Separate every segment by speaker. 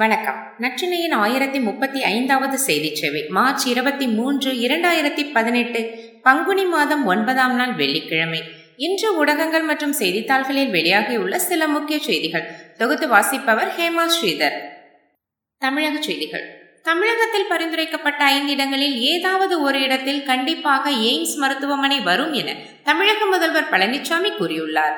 Speaker 1: வணக்கம் நச்சினையின் ஆயிரத்தி முப்பத்தி ஐந்தாவது செய்தி சேவை மார்ச் இருபத்தி மூன்று இரண்டாயிரத்தி பதினெட்டு பங்குனி மாதம் ஒன்பதாம் நாள் வெள்ளிக்கிழமை இன்று ஊடகங்கள் மற்றும் செய்தித்தாள்களில் வெளியாகியுள்ள சில முக்கிய செய்திகள் தொகுத்து வாசிப்பவர் ஹேமா ஸ்ரீதர் தமிழக செய்திகள் தமிழகத்தில் பரிந்துரைக்கப்பட்ட ஐந்து இடங்களில் ஏதாவது ஒரு இடத்தில் கண்டிப்பாக எய்ம்ஸ் மருத்துவமனை வரும் என தமிழக முதல்வர் பழனிசாமி கூறியுள்ளார்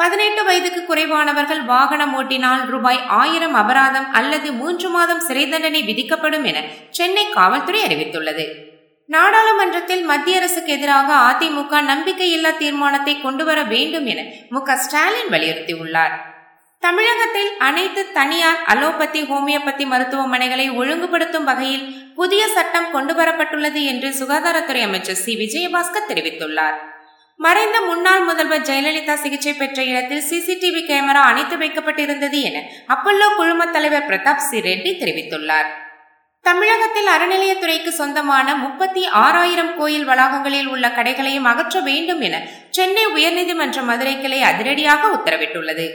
Speaker 1: பதினெட்டு வயதுக்கு குறைவானவர்கள் வாகனம் ஓட்டினால் ரூபாய் ஆயிரம் அபராதம் அல்லது மூன்று மாதம் சிறை தண்டனை விதிக்கப்படும் என சென்னை காவல்துறை அறிவித்துள்ளது நாடாளுமன்றத்தில் மத்திய அரசுக்கு எதிராக அதிமுக நம்பிக்கையில்லா தீர்மானத்தை கொண்டுவர வேண்டும் என மு ஸ்டாலின் வலியுறுத்தியுள்ளார் தமிழகத்தில் அனைத்து தனியார் அலோபதி ஹோமியோபதி மருத்துவமனைகளை ஒழுங்குபடுத்தும் வகையில் புதிய சட்டம் கொண்டுவரப்பட்டுள்ளது என்று சுகாதாரத்துறை அமைச்சர் சி விஜயபாஸ்கர் தெரிவித்துள்ளார் மறைந்த முன்னாள் முதல்வர் ஜெயலலிதா சிகிச்சை பெற்ற இடத்தில் சிசிடிவி கேமரா அணைத்து வைக்கப்பட்டிருந்தது என அப்பல்லோ குழும தலைவர் பிரதாப் சி ரெட்டி தெரிவித்துள்ளார் தமிழகத்தில் அறநிலையத்துறைக்கு சொந்தமான முப்பத்தி ஆறாயிரம் கோயில் வளாகங்களில் உள்ள கடைகளையும் அகற்ற வேண்டும் என சென்னை உயர்நீதிமன்ற மதுரை கிளை அதிரடியாக உத்தரவிட்டுள்ளது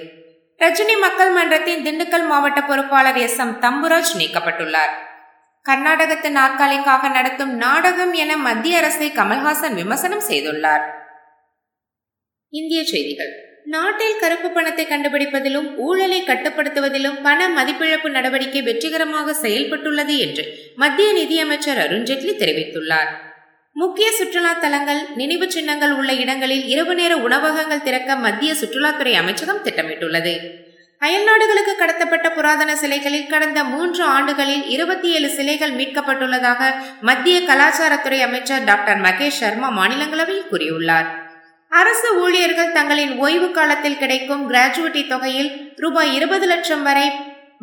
Speaker 1: ரஜினி மக்கள் மன்றத்தின் திண்டுக்கல் மாவட்ட பொறுப்பாளர் எஸ் எம் தம்புராஜ் நீக்கப்பட்டுள்ளார் கர்நாடகத்தின் நாற்காலிக்காக நடத்தும் நாடகம் என மத்திய அரசை கமல்ஹாசன் விமர்சனம் செய்துள்ளார் இந்திய செய்திகள் நாட்டில் கருப்பு பணத்தை கண்டுபிடிப்பதிலும் ஊழலை கட்டுப்படுத்துவதிலும் பண மதிப்பிழப்பு நடவடிக்கை வெற்றிகரமாக செயல்பட்டுள்ளது என்று மத்திய நிதியமைச்சர் அருண்ஜேட்லி தெரிவித்துள்ளார் முக்கிய சுற்றுலா தலங்கள் நினைவு சின்னங்கள் உள்ள இடங்களில் இரவு நேர உணவகங்கள் திறக்க மத்திய சுற்றுலாத்துறை அமைச்சகம் திட்டமிட்டுள்ளது அயல்நாடுகளுக்கு கடத்தப்பட்ட புராதன சிலைகளில் கடந்த மூன்று ஆண்டுகளில் இருபத்தி ஏழு சிலைகள் மீட்கப்பட்டுள்ளதாக மத்திய கலாச்சாரத்துறை அமைச்சர் டாக்டர் மகேஷ் சர்மா மாநிலங்களவையில் கூறியுள்ளார் அரசு ஊழியர்கள் தங்களின் ஓய்வு காலத்தில் கிடைக்கும் கிராஜுவிட்டி தொகையில் ரூபாய் இருபது லட்சம் வரை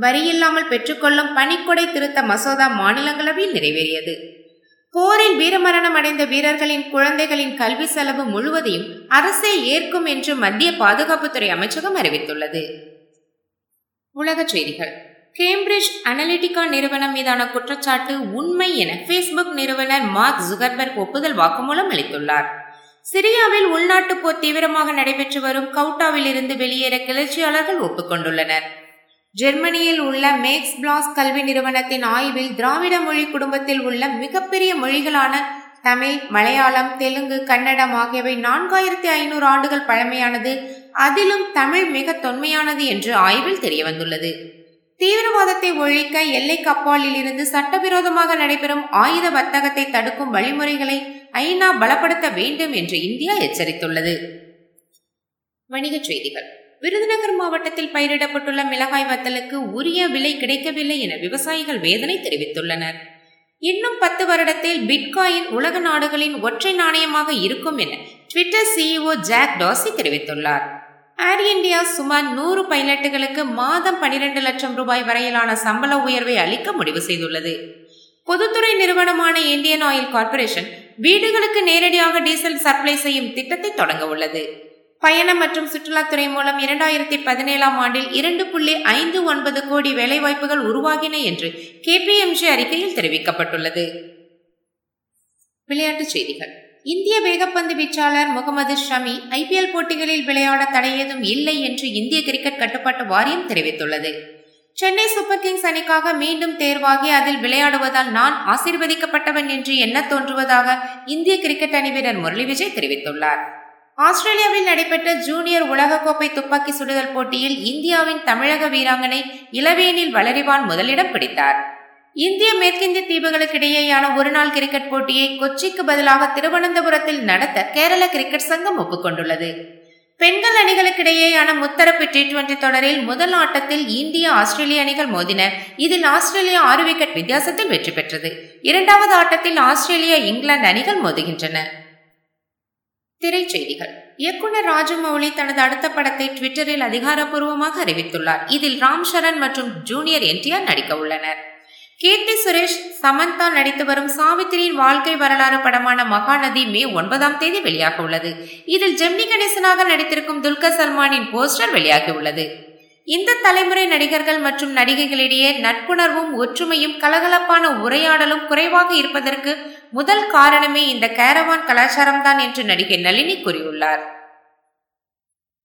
Speaker 1: வரியில்லாமல் பெற்றுக்கொள்ளும் பணிக்கொடை திருத்த மசோதா மாநிலங்களவையில் நிறைவேறியது போரில் வீரமரணம் அடைந்த வீரர்களின் குழந்தைகளின் கல்வி செலவு முழுவதையும் அரசே ஏற்கும் என்று மத்திய பாதுகாப்புத்துறை அமைச்சகம் அறிவித்துள்ளது உலகச் செய்திகள் கேம்பிரிட்ஜ் அனலிட்டிகா நிறுவனம் மீதான குற்றச்சாட்டு உண்மை என பேஸ்புக் நிறுவனர் மார்க் ஜுகர்பர்க் ஒப்புதல் வாக்குமூலம் அளித்துள்ளார் சிரியாவில் உள்நாட்டு போர் தீவிரமாக நடைபெற்று வரும் கவுட்டாவில் இருந்து வெளியேற கிளர்ச்சியாளர்கள் ஒப்புக்கொண்டுள்ளனர் ஜெர்மனியில் உள்ள மேக்ஸ் பிளாஸ் கல்வி நிறுவனத்தின் ஆய்வில் திராவிட மொழி குடும்பத்தில் உள்ள மிகப்பெரிய மொழிகளான தமிழ் மலையாளம் தெலுங்கு கன்னடம் ஆகியவை நான்காயிரத்தி ஐநூறு ஆண்டுகள் பழமையானது அதிலும் தமிழ் மிக தொன்மையானது என்று ஆய்வில் தெரியவந்துள்ளது தீவிரவாதத்தை ஒழிக்க எல்லைக்கப்பாலில் இருந்து சட்டவிரோதமாக நடைபெறும் ஆயுத வர்த்தகத்தை தடுக்கும் வழிமுறைகளை ஐநா பலப்படுத்த வேண்டும் என்று இந்தியா எச்சரித்துள்ளது வணிகச் செய்திகள் விருதுநகர் மாவட்டத்தில் பயிரிடப்பட்டுள்ள மிளகாய் வத்தலுக்கு உரிய விலை கிடைக்கவில்லை என விவசாயிகள் வேதனை தெரிவித்துள்ளனர் இன்னும் பத்து வருடத்தில் பிட்காயின் உலக நாடுகளின் ஒற்றை நாணயமாக இருக்கும் என ட்விட்டர் சிஇஓ ஜாக் டாசி தெரிவித்துள்ளார் ஏர் இந்தியா சுமார் நூறு பைலட்டுகளுக்கு மாதம் பனிரெண்டு லட்சம் ரூபாய் வரையிலான சம்பள உயர்வை அளிக்க முடிவு செய்துள்ளது பொதுத்துறை நிறுவனமான இந்தியன் ஆயில் கார்பரேஷன் வீடுகளுக்கு நேரடியாக டீசல் சப்ளை செய்யும் திட்டத்தை தொடங்க உள்ளது பயணம் மற்றும் சுற்றுலாத்துறை மூலம் இரண்டாயிரத்தி பதினேழாம் ஆண்டில் இரண்டு புள்ளி ஐந்து ஒன்பது கோடி வேலைவாய்ப்புகள் உருவாகின என்று எம்ஜி அறிக்கையில் தெரிவிக்கப்பட்டுள்ளது விளையாட்டுச் செய்திகள் இந்திய வேகப்பந்து வீச்சாளர் முகமது ஷமி ஐபிஎல் போட்டிகளில் விளையாட தடையேதும் இல்லை என்று இந்திய கிரிக்கெட் கட்டுப்பாட்டு வாரியம் தெரிவித்துள்ளது சென்னை சூப்பர் கிங்ஸ் அணிக்காக மீண்டும் தேர்வாகி அதில் விளையாடுவதால் நான் ஆசீர்வதிக்கப்பட்டவன் என்று எண்ண தோன்றுவதாக இந்திய கிரிக்கெட் அணி வீரர் முரளி விஜய் தெரிவித்துள்ளார் ஆஸ்திரேலியாவில் நடைபெற்ற ஜூனியர் உலகக்கோப்பை துப்பாக்கி சுடுதல் போட்டியில் இந்தியாவின் தமிழக வீராங்கனை இளவேனில் வளரிவான் முதலிடம் பிடித்தார் இந்திய மேற்கிந்திய தீவுகளுக்கிடையேயான ஒருநாள் கிரிக்கெட் போட்டியை கொச்சிக்கு பதிலாக திருவனந்தபுரத்தில் நடத்த கேரள கிரிக்கெட் சங்கம் ஒப்புக்கொண்டுள்ளது பெண்கள் அணிகளுக்கிடையேயான முத்தரப்பு டி டுவெண்டி தொடரில் முதல் ஆட்டத்தில் இந்திய ஆஸ்திரேலிய அணிகள் மோதின இதில் ஆஸ்திரேலியா ஆறு விக்கெட் வித்தியாசத்தில் வெற்றி பெற்றது இரண்டாவது ஆட்டத்தில் ஆஸ்திரேலியா இங்கிலாந்து அணிகள் மோதுகின்றன திரைச்செய்திகள் இயக்குனர் ராஜமௌலி தனது அடுத்த படத்தை ட்விட்டரில் அதிகாரப்பூர்வமாக அறிவித்துள்ளார் இதில் ராம் சரண் மற்றும் ஜூனியர் என்டிஆர் நடிக்க உள்ளனர் கீர்த்தி சுரேஷ் சமந்தா நடித்து வரும் சாவித்திரியின் வாழ்க்கை வரலாறு படமான மகாநதி மே ஒன்பதாம் தேதி வெளியாக உள்ளது இதில் ஜெம்னி கணேசனாக நடித்திருக்கும் துல்கர் சல்மானின் போஸ்டர் வெளியாகி உள்ளது இந்த தலைமுறை நடிகர்கள் மற்றும் நடிகைகளிடையே நட்புணர்வும் ஒற்றுமையும் கலகலப்பான உரையாடலும் குறைவாக இருப்பதற்கு முதல் காரணமே இந்த கேரவான் கலாச்சாரம்தான் என்று நடிகை நளினி கூறியுள்ளார்